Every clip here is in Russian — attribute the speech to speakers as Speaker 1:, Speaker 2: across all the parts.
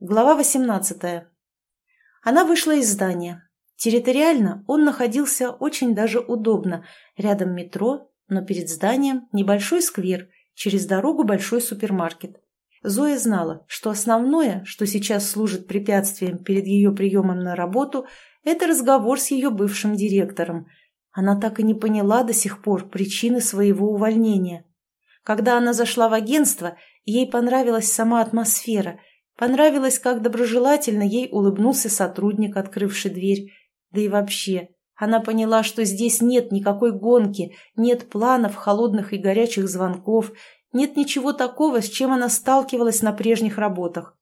Speaker 1: Глава 18. Она вышла из здания. Территориально он находился очень даже удобно. Рядом метро, но перед зданием небольшой сквер, через дорогу большой супермаркет. Зоя знала, что основное, что сейчас служит препятствием перед ее приемом на работу, это разговор с ее бывшим директором. Она так и не поняла до сих пор причины своего увольнения. Когда она зашла в агентство, ей понравилась сама атмосфера – Понравилось, как доброжелательно ей улыбнулся сотрудник, открывший дверь. Да и вообще, она поняла, что здесь нет никакой гонки, нет планов холодных и горячих звонков, нет ничего такого, с чем она сталкивалась на прежних работах.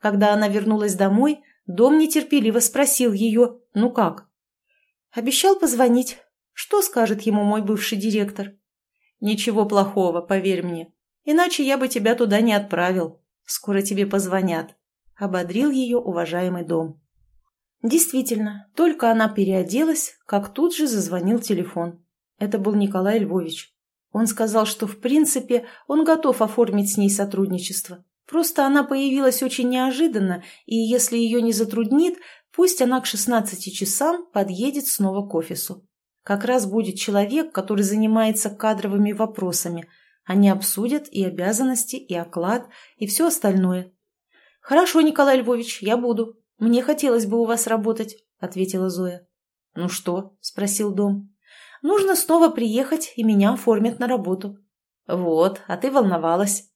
Speaker 1: Когда она вернулась домой, дом нетерпеливо спросил ее «Ну как?». Обещал позвонить. Что скажет ему мой бывший директор? «Ничего плохого, поверь мне. Иначе я бы тебя туда не отправил», Скоро тебе позвонят», — ободрил ее уважаемый дом. Действительно, только она переоделась, как тут же зазвонил телефон. Это был Николай Львович. Он сказал, что в принципе он готов оформить с ней сотрудничество. Просто она появилась очень неожиданно, и если ее не затруднит, пусть она к 16 часам подъедет снова к офису. Как раз будет человек, который занимается кадровыми вопросами – они обсудят и обязанности, и оклад, и все остальное. «Хорошо, Николай Львович, я буду. Мне хотелось бы у вас работать», — ответила Зоя. «Ну что?» — спросил Дом. «Нужно снова приехать, и меня оформят на работу». «Вот, а ты волновалась».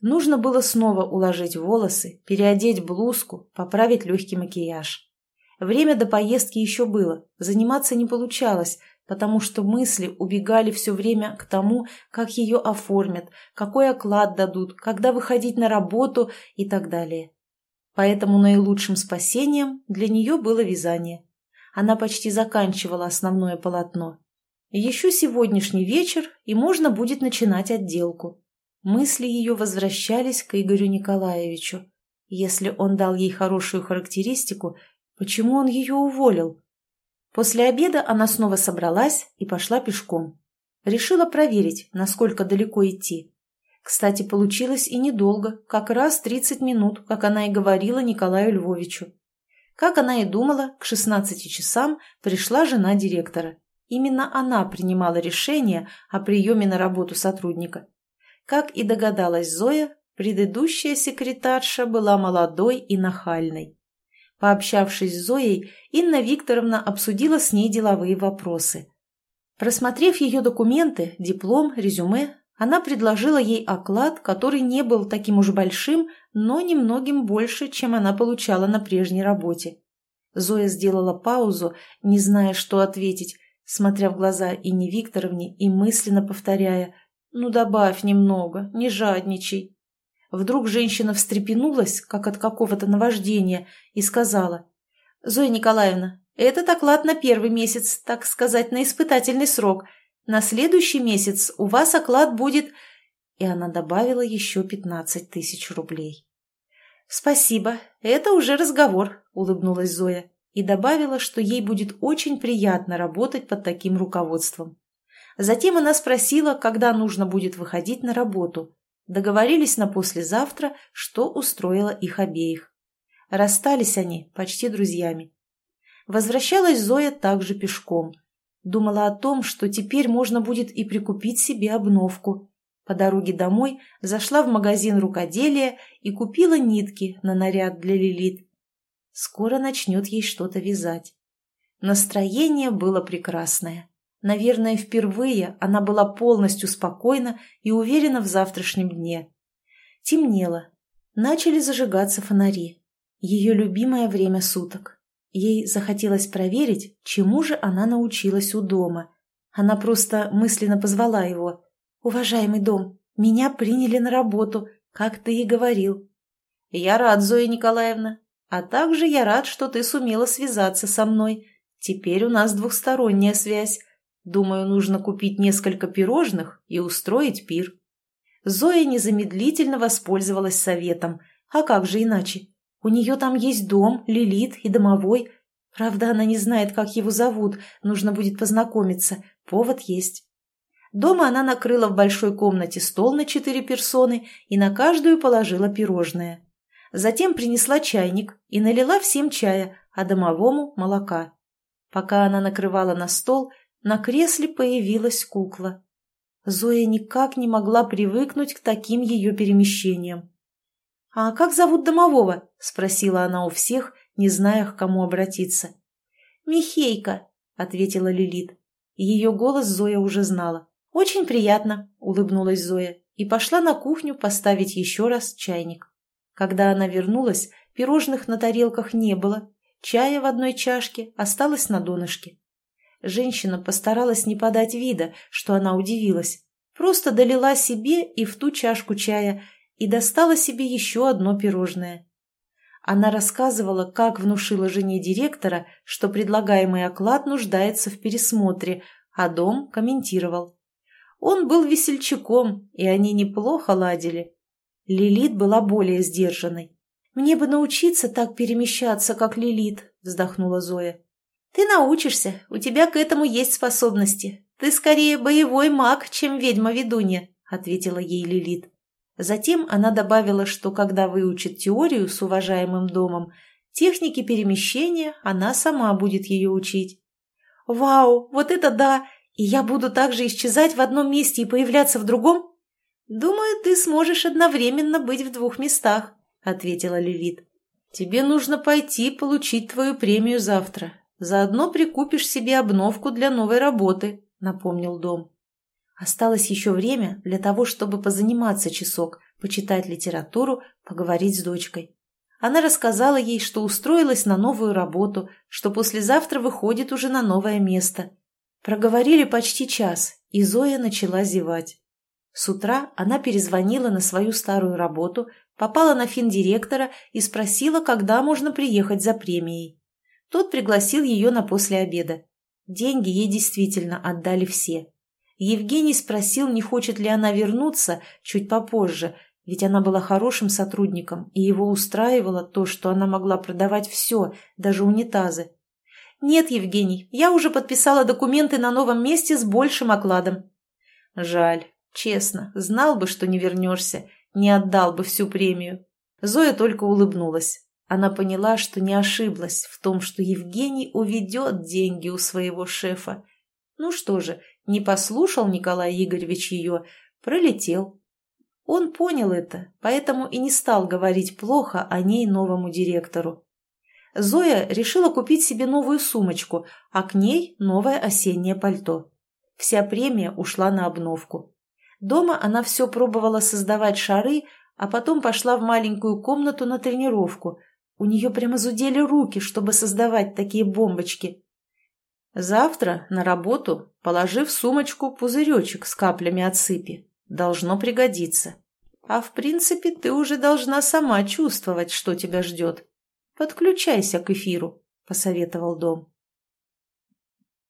Speaker 1: Нужно было снова уложить волосы, переодеть блузку, поправить легкий макияж. Время до поездки еще было, заниматься не получалось, потому что мысли убегали все время к тому, как ее оформят, какой оклад дадут, когда выходить на работу и так далее. Поэтому наилучшим спасением для нее было вязание. Она почти заканчивала основное полотно. Еще сегодняшний вечер, и можно будет начинать отделку. Мысли ее возвращались к Игорю Николаевичу. Если он дал ей хорошую характеристику, почему он ее уволил? После обеда она снова собралась и пошла пешком. Решила проверить, насколько далеко идти. Кстати, получилось и недолго, как раз 30 минут, как она и говорила Николаю Львовичу. Как она и думала, к 16 часам пришла жена директора. Именно она принимала решение о приеме на работу сотрудника. Как и догадалась Зоя, предыдущая секретарша была молодой и нахальной. Пообщавшись с Зоей, Инна Викторовна обсудила с ней деловые вопросы. Просмотрев ее документы, диплом, резюме, она предложила ей оклад, который не был таким уж большим, но немногим больше, чем она получала на прежней работе. Зоя сделала паузу, не зная, что ответить, смотря в глаза Инне Викторовне и мысленно повторяя «Ну добавь немного, не жадничай». Вдруг женщина встрепенулась, как от какого-то наваждения, и сказала. «Зоя Николаевна, этот оклад на первый месяц, так сказать, на испытательный срок. На следующий месяц у вас оклад будет...» И она добавила еще пятнадцать тысяч рублей. «Спасибо, это уже разговор», — улыбнулась Зоя и добавила, что ей будет очень приятно работать под таким руководством. Затем она спросила, когда нужно будет выходить на работу, Договорились на послезавтра, что устроило их обеих. Расстались они почти друзьями. Возвращалась Зоя также пешком. Думала о том, что теперь можно будет и прикупить себе обновку. По дороге домой зашла в магазин рукоделия и купила нитки на наряд для Лилит. Скоро начнет ей что-то вязать. Настроение было прекрасное. Наверное, впервые она была полностью спокойна и уверена в завтрашнем дне. Темнело. Начали зажигаться фонари. Ее любимое время суток. Ей захотелось проверить, чему же она научилась у дома. Она просто мысленно позвала его. «Уважаемый дом, меня приняли на работу, как ты и говорил». «Я рад, Зоя Николаевна. А также я рад, что ты сумела связаться со мной. Теперь у нас двухсторонняя связь. Думаю, нужно купить несколько пирожных и устроить пир. Зоя незамедлительно воспользовалась советом. А как же иначе? У нее там есть дом, Лилит и домовой. Правда, она не знает, как его зовут. Нужно будет познакомиться. Повод есть. Дома она накрыла в большой комнате стол на четыре персоны и на каждую положила пирожное. Затем принесла чайник и налила всем чая, а домовому – молока. Пока она накрывала на стол, на кресле появилась кукла. Зоя никак не могла привыкнуть к таким ее перемещениям. «А как зовут домового?» – спросила она у всех, не зная, к кому обратиться. «Михейка», – ответила Лилит. Ее голос Зоя уже знала. «Очень приятно», – улыбнулась Зоя и пошла на кухню поставить еще раз чайник. Когда она вернулась, пирожных на тарелках не было, чая в одной чашке осталось на донышке. Женщина постаралась не подать вида, что она удивилась. Просто долила себе и в ту чашку чая и достала себе еще одно пирожное. Она рассказывала, как внушила жене директора, что предлагаемый оклад нуждается в пересмотре, а дом комментировал. Он был весельчаком, и они неплохо ладили. Лилит была более сдержанной. «Мне бы научиться так перемещаться, как Лилит», — вздохнула Зоя. «Ты научишься, у тебя к этому есть способности. Ты скорее боевой маг, чем ведьма-ведунья», — ответила ей Лилит. Затем она добавила, что когда выучит теорию с уважаемым домом, техники перемещения она сама будет ее учить. «Вау, вот это да! И я буду также исчезать в одном месте и появляться в другом?» «Думаю, ты сможешь одновременно быть в двух местах», — ответила Лилит. «Тебе нужно пойти получить твою премию завтра. Заодно прикупишь себе обновку для новой работы», — напомнил дом. Осталось еще время для того, чтобы позаниматься часок, почитать литературу, поговорить с дочкой. Она рассказала ей, что устроилась на новую работу, что послезавтра выходит уже на новое место. Проговорили почти час, и Зоя начала зевать. С утра она перезвонила на свою старую работу, попала на финдиректора и спросила, когда можно приехать за премией. Тот пригласил ее на после обеда. Деньги ей действительно отдали все. Евгений спросил, не хочет ли она вернуться чуть попозже, ведь она была хорошим сотрудником, и его устраивало то, что она могла продавать все, даже унитазы. «Нет, Евгений, я уже подписала документы на новом месте с большим окладом». «Жаль, честно, знал бы, что не вернешься, не отдал бы всю премию». Зоя только улыбнулась. Она поняла, что не ошиблась в том, что Евгений уведет деньги у своего шефа. Ну что же, не послушал Николай Игоревич ее, пролетел. Он понял это, поэтому и не стал говорить плохо о ней новому директору. Зоя решила купить себе новую сумочку, а к ней новое осеннее пальто. Вся премия ушла на обновку. Дома она все пробовала создавать шары, а потом пошла в маленькую комнату на тренировку. У нее прямо зудели руки, чтобы создавать такие бомбочки. Завтра на работу положи в сумочку пузыречек с каплями отсыпи. Должно пригодиться. А в принципе ты уже должна сама чувствовать, что тебя ждет. Подключайся к эфиру, посоветовал дом.